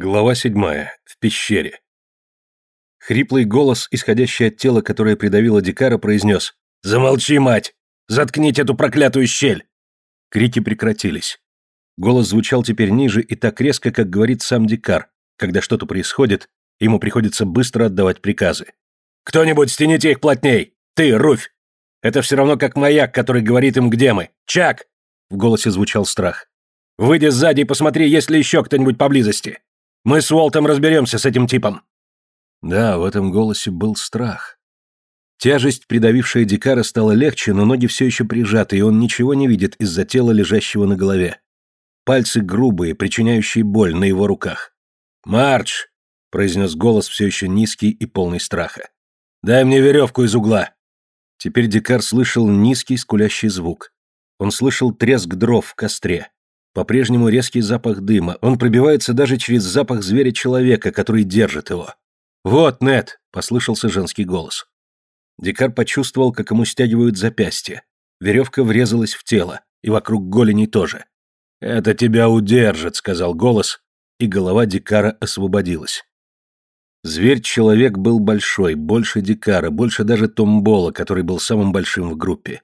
Глава седьмая. В пещере. Хриплый голос, исходящий от тела, которое придавило Дикара, произнес «Замолчи, мать! Заткните эту проклятую щель!» Крики прекратились. Голос звучал теперь ниже и так резко, как говорит сам Дикар, когда что-то происходит, ему приходится быстро отдавать приказы. «Кто-нибудь стяните их плотней! Ты, Руфь! Это все равно как маяк, который говорит им, где мы! Чак!» В голосе звучал страх. «Выйди сзади и посмотри, есть ли еще кто-нибудь поблизости!» Мы с Уолтом разберемся с этим типом». Да, в этом голосе был страх. Тяжесть, придавившая Дикара, стала легче, но ноги все еще прижаты, и он ничего не видит из-за тела, лежащего на голове. Пальцы грубые, причиняющие боль на его руках. «Марч!» — произнес голос все еще низкий и полный страха. «Дай мне веревку из угла!» Теперь Дикар слышал низкий скулящий звук. Он слышал треск дров в костре. По-прежнему резкий запах дыма. Он пробивается даже через запах зверя-человека, который держит его. «Вот, Нет!» — послышался женский голос. Дикар почувствовал, как ему стягивают запястье. Веревка врезалась в тело, и вокруг голени тоже. «Это тебя удержит», — сказал голос, и голова Дикара освободилась. Зверь-человек был большой, больше Дикара, больше даже Томбола, который был самым большим в группе.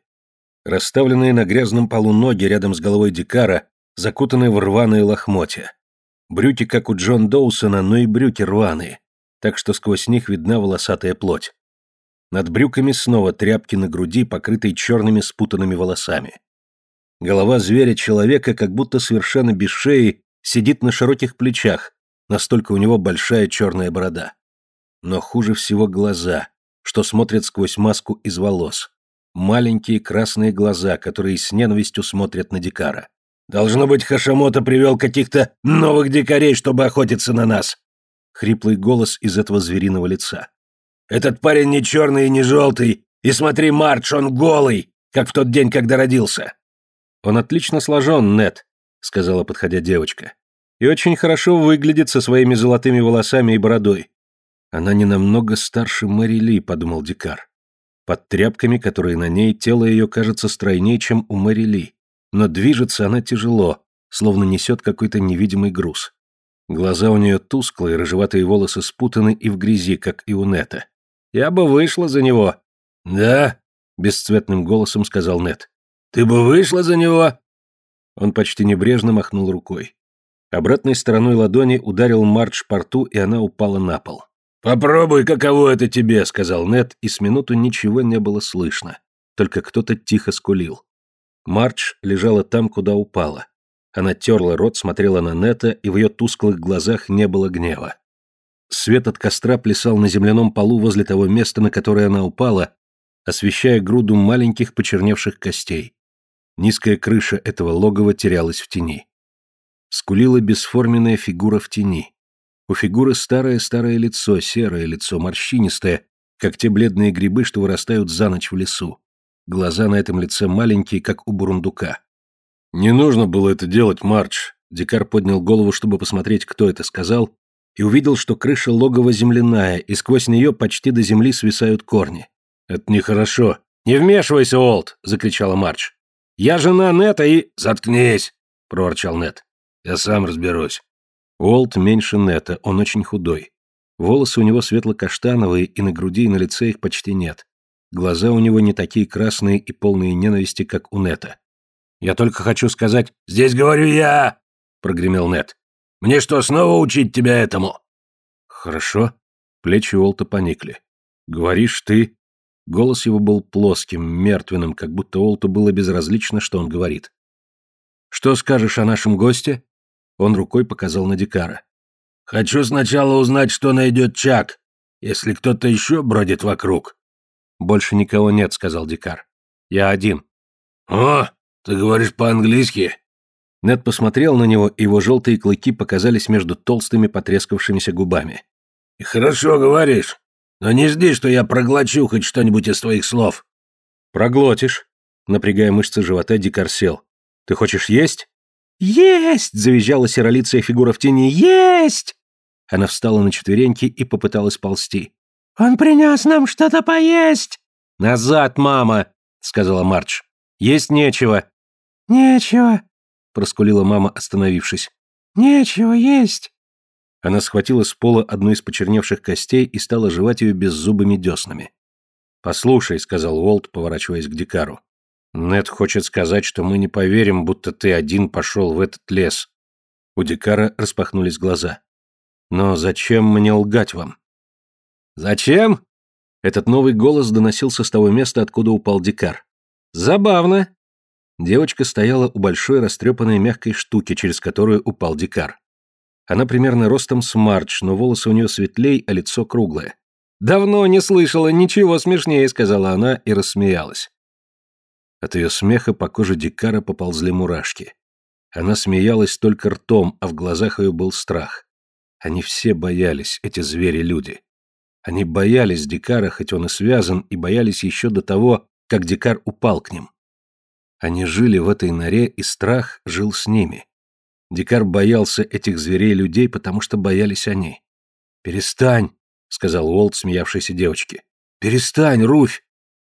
Расставленные на грязном полу ноги рядом с головой Дикара закутаны в рваные лохмотья. Брюки, как у Джон Доусона, но и брюки рваные, так что сквозь них видна волосатая плоть. Над брюками снова тряпки на груди, покрытой черными спутанными волосами. Голова зверя-человека, как будто совершенно без шеи, сидит на широких плечах, настолько у него большая черная борода. Но хуже всего глаза, что смотрят сквозь маску из волос. Маленькие красные глаза, которые с ненавистью смотрят на Дикара. Должно быть, Хашамото привел каких-то новых дикарей, чтобы охотиться на нас. Хриплый голос из этого звериного лица. Этот парень не черный и не желтый. И смотри, Мардж, он голый, как в тот день, когда родился. Он отлично сложен, Нет, сказала, подходя девочка. И очень хорошо выглядит со своими золотыми волосами и бородой. Она не намного старше Мэри Ли, подумал Дикар. Под тряпками, которые на ней, тело ее кажется стройнее, чем у Мэри Ли но движется она тяжело, словно несет какой-то невидимый груз. Глаза у нее тусклые, рыжеватые волосы спутаны и в грязи, как и у Нета. «Я бы вышла за него». «Да?» — бесцветным голосом сказал Нет. «Ты бы вышла за него?» Он почти небрежно махнул рукой. Обратной стороной ладони ударил Мардж по рту, и она упала на пол. «Попробуй, каково это тебе», — сказал Нет, и с минуту ничего не было слышно. Только кто-то тихо скулил. Мардж лежала там, куда упала. Она терла рот, смотрела на Нета, и в ее тусклых глазах не было гнева. Свет от костра плясал на земляном полу возле того места, на которое она упала, освещая груду маленьких почерневших костей. Низкая крыша этого логова терялась в тени. Скулила бесформенная фигура в тени. У фигуры старое-старое лицо, серое лицо, морщинистое, как те бледные грибы, что вырастают за ночь в лесу. Глаза на этом лице маленькие, как у бурундука. «Не нужно было это делать, Мардж!» Дикар поднял голову, чтобы посмотреть, кто это сказал, и увидел, что крыша логова земляная, и сквозь нее почти до земли свисают корни. «Это нехорошо!» «Не вмешивайся, Олд!» — закричала Мардж. «Я жена Нета и...» «Заткнись!» — проворчал Нет. «Я сам разберусь». Олд меньше Нета, он очень худой. Волосы у него светло-каштановые, и на груди и на лице их почти нет. Глаза у него не такие красные и полные ненависти, как у Нета. «Я только хочу сказать...» «Здесь говорю я!» — прогремел Нет. «Мне что, снова учить тебя этому?» «Хорошо». Плечи Уолта поникли. «Говоришь ты...» Голос его был плоским, мертвенным, как будто Уолту было безразлично, что он говорит. «Что скажешь о нашем госте?» Он рукой показал на Дикара. «Хочу сначала узнать, что найдет Чак, если кто-то еще бродит вокруг». «Больше никого нет», — сказал Дикар. «Я один». «О, ты говоришь по-английски?» Нед посмотрел на него, и его желтые клыки показались между толстыми потрескавшимися губами. «Хорошо говоришь, но не жди, что я проглочу хоть что-нибудь из твоих слов». «Проглотишь», — напрягая мышцы живота, Дикар сел. «Ты хочешь есть?» «Есть!» — завизжала серолицая фигура в тени. «Есть!» Она встала на четвереньки и попыталась ползти. «Он принес нам что-то поесть!» «Назад, мама!» — сказала Мардж. «Есть нечего». «Нечего», — проскулила мама, остановившись. «Нечего есть». Она схватила с пола одну из почерневших костей и стала жевать ее беззубыми деснами. «Послушай», — сказал Уолт, поворачиваясь к Дикару. «Нед хочет сказать, что мы не поверим, будто ты один пошел в этот лес». У Дикара распахнулись глаза. «Но зачем мне лгать вам?» «Зачем?» Этот новый голос доносился с того места, откуда упал Дикар. «Забавно!» Девочка стояла у большой растрепанной мягкой штуки, через которую упал Дикар. Она примерно ростом с Мардж, но волосы у нее светлей, а лицо круглое. «Давно не слышала ничего смешнее», — сказала она и рассмеялась. От ее смеха по коже Дикара поползли мурашки. Она смеялась только ртом, а в глазах ее был страх. Они все боялись, эти звери-люди. Они боялись Дикара, хоть он и связан, и боялись еще до того, как Дикар упал к ним. Они жили в этой норе, и страх жил с ними. Дикар боялся этих зверей-людей, потому что боялись они. «Перестань», — сказал Уолт, смеявшейся девочке. «Перестань, Руфь!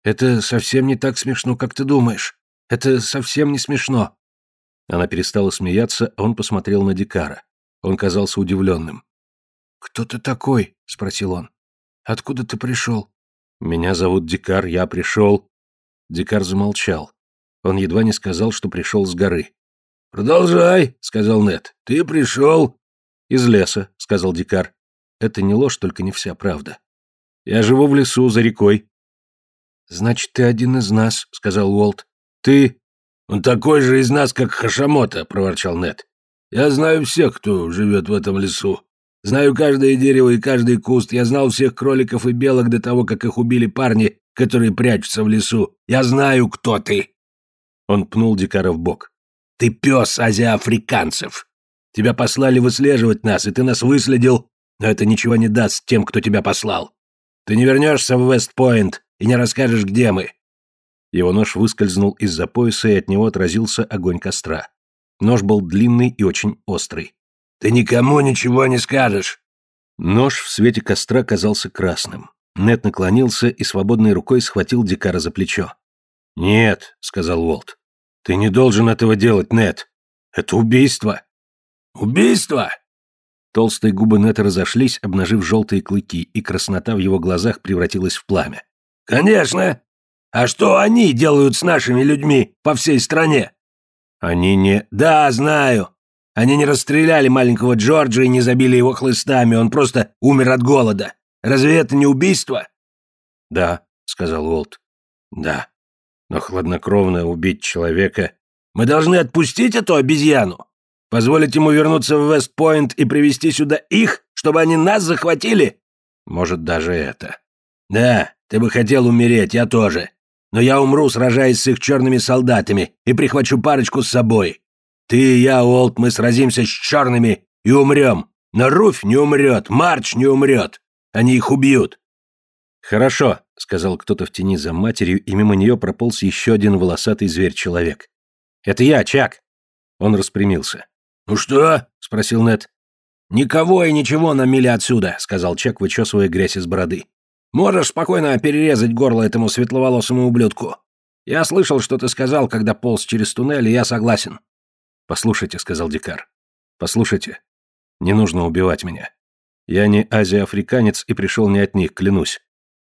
Это совсем не так смешно, как ты думаешь. Это совсем не смешно». Она перестала смеяться, а он посмотрел на Дикара. Он казался удивленным. «Кто ты такой?» — спросил он. Откуда ты пришел?» «Меня зовут Дикар, я пришел...» Дикар замолчал. Он едва не сказал, что пришел с горы. «Продолжай», — сказал Нет. «Ты пришел...» «Из леса», — сказал Дикар. «Это не ложь, только не вся правда. Я живу в лесу, за рекой». «Значит, ты один из нас», — сказал Уолт. «Ты...» «Он такой же из нас, как Хашамота», — проворчал Нет. «Я знаю всех, кто живет в этом лесу. Знаю каждое дерево и каждый куст. Я знал всех кроликов и белок до того, как их убили парни, которые прячутся в лесу. Я знаю, кто ты!» Он пнул Дикара в бок. «Ты пес азиафриканцев. Тебя послали выслеживать нас, и ты нас выследил, но это ничего не даст тем, кто тебя послал. Ты не вернешься в Вестпойнт и не расскажешь, где мы». Его нож выскользнул из-за пояса, и от него отразился огонь костра. Нож был длинный и очень острый. Ты никому ничего не скажешь. Нож в свете костра казался красным. Нет наклонился и свободной рукой схватил Дикара за плечо. «Нет», — сказал Уолт. «Ты не должен этого делать, Нет. Это убийство». «Убийство?» Толстые губы Нета разошлись, обнажив желтые клыки, и краснота в его глазах превратилась в пламя. «Конечно! А что они делают с нашими людьми по всей стране?» «Они не...» «Да, знаю. Они не расстреляли маленького Джорджа и не забили его хлыстами, он просто умер от голода. Разве это не убийство?» «Да», — сказал Уолт. «Да. Но хладнокровно убить человека...» «Мы должны отпустить эту обезьяну? Позволить ему вернуться в Вестпойнт и привести сюда их, чтобы они нас захватили?» «Может, даже это». «Да, ты бы хотел умереть, я тоже. Но я умру, сражаясь с их черными солдатами, и прихвачу парочку с собой. Ты и я, Уолт, мы сразимся с черными и умрем. Но Руфь не умрет, Марч не умрет. Они их убьют». «Хорошо», — сказал кто-то в тени за матерью, и мимо нее прополз еще один волосатый зверь-человек. «Это я, Чак». Он распрямился. «Ну что?» — спросил Нед. «Никого и ничего на миле отсюда», — сказал Чак, вычесывая грязь из бороды. «Можешь спокойно перерезать горло этому светловолосому ублюдку. Я слышал, что ты сказал, когда полз через туннель, и я согласен. «Послушайте», — сказал Дикар. «Послушайте. Не нужно убивать меня. Я не азиафриканец и пришел не от них, клянусь.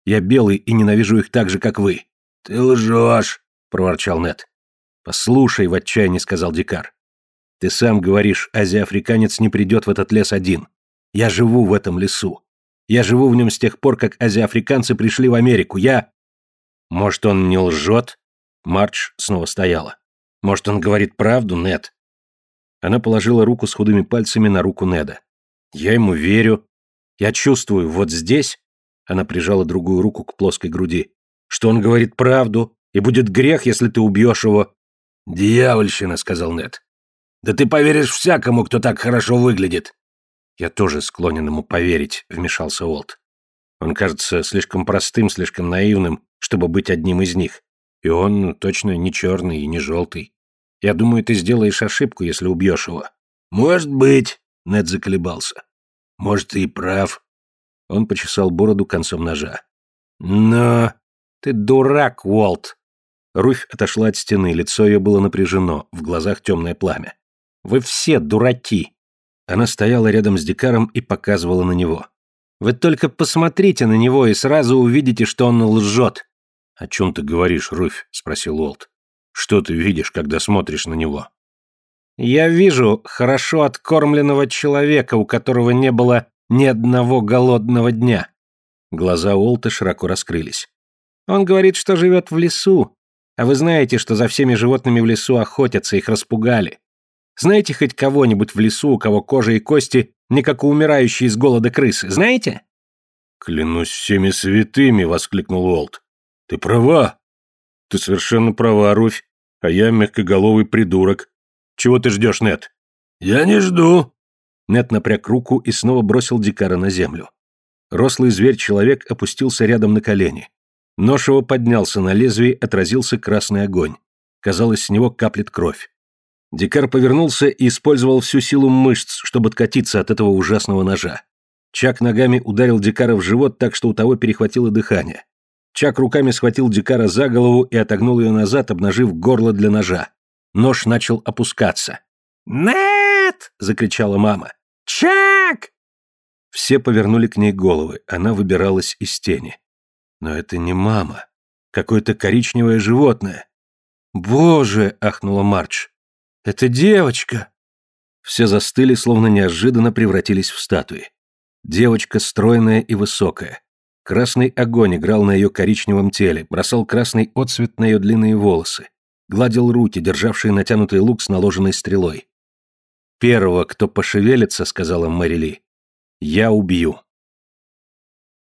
Я белый и ненавижу их так же, как вы». «Ты лжешь», — проворчал Нет. «Послушай», — в отчаянии сказал Дикар. «Ты сам говоришь, азиафриканец не придет в этот лес один. Я живу в этом лесу. Я живу в нем с тех пор, как азиафриканцы пришли в Америку. Я...» «Может, он не лжет?» Марч снова стояла. «Может, он говорит правду, Нет? Она положила руку с худыми пальцами на руку Неда. «Я ему верю. Я чувствую, вот здесь...» Она прижала другую руку к плоской груди. «Что он говорит правду, и будет грех, если ты убьешь его». «Дьявольщина», — сказал Нед. «Да ты поверишь всякому, кто так хорошо выглядит». «Я тоже склонен ему поверить», — вмешался Уолт. «Он кажется слишком простым, слишком наивным, чтобы быть одним из них. И он точно не черный и не желтый. Я думаю, ты сделаешь ошибку, если убьешь его». «Может быть», — Нед заколебался. «Может, ты и прав». Он почесал бороду концом ножа. «Но...» «Ты дурак, Уолт!» Руфь отошла от стены, лицо ее было напряжено, в глазах темное пламя. «Вы все дураки!» Она стояла рядом с Дикаром и показывала на него. «Вы только посмотрите на него и сразу увидите, что он лжет». «О чем ты говоришь, Руфь?» – спросил Уолт. «Что ты видишь, когда смотришь на него?» «Я вижу хорошо откормленного человека, у которого не было ни одного голодного дня». Глаза Уолта широко раскрылись. «Он говорит, что живет в лесу, а вы знаете, что за всеми животными в лесу охотятся, их распугали. Знаете хоть кого-нибудь в лесу, у кого кожа и кости не как у умирающей с голода крысы, знаете?» «Клянусь всеми святыми!» — воскликнул Уолт. «Ты права! Ты совершенно права, Руфь, а я мягкоголовый придурок. Чего ты ждешь, Нет?» «Я не жду!» Нет напряг руку и снова бросил Дикара на землю. Рослый зверь-человек опустился рядом на колени. Нож его поднялся на лезвие, отразился красный огонь. Казалось, с него каплет кровь. Дикар повернулся и использовал всю силу мышц, чтобы откатиться от этого ужасного ножа. Чак ногами ударил Дикара в живот так, что у того перехватило дыхание. Чак руками схватил Дикара за голову и отогнул ее назад, обнажив горло для ножа. Нож начал опускаться. «Нет!» — закричала мама. «Чак!» Все повернули к ней головы, она выбиралась из тени. Но это не мама. Какое-то коричневое животное. «Боже!» — ахнула Мардж. «Это девочка!» Все застыли, словно неожиданно превратились в статуи. Девочка стройная и высокая. Красный огонь играл на ее коричневом теле, бросал красный отсвет на ее длинные волосы, гладил руки, державшие натянутый лук с наложенной стрелой. «Первого, кто пошевелится, — сказала Мэрили, — я убью».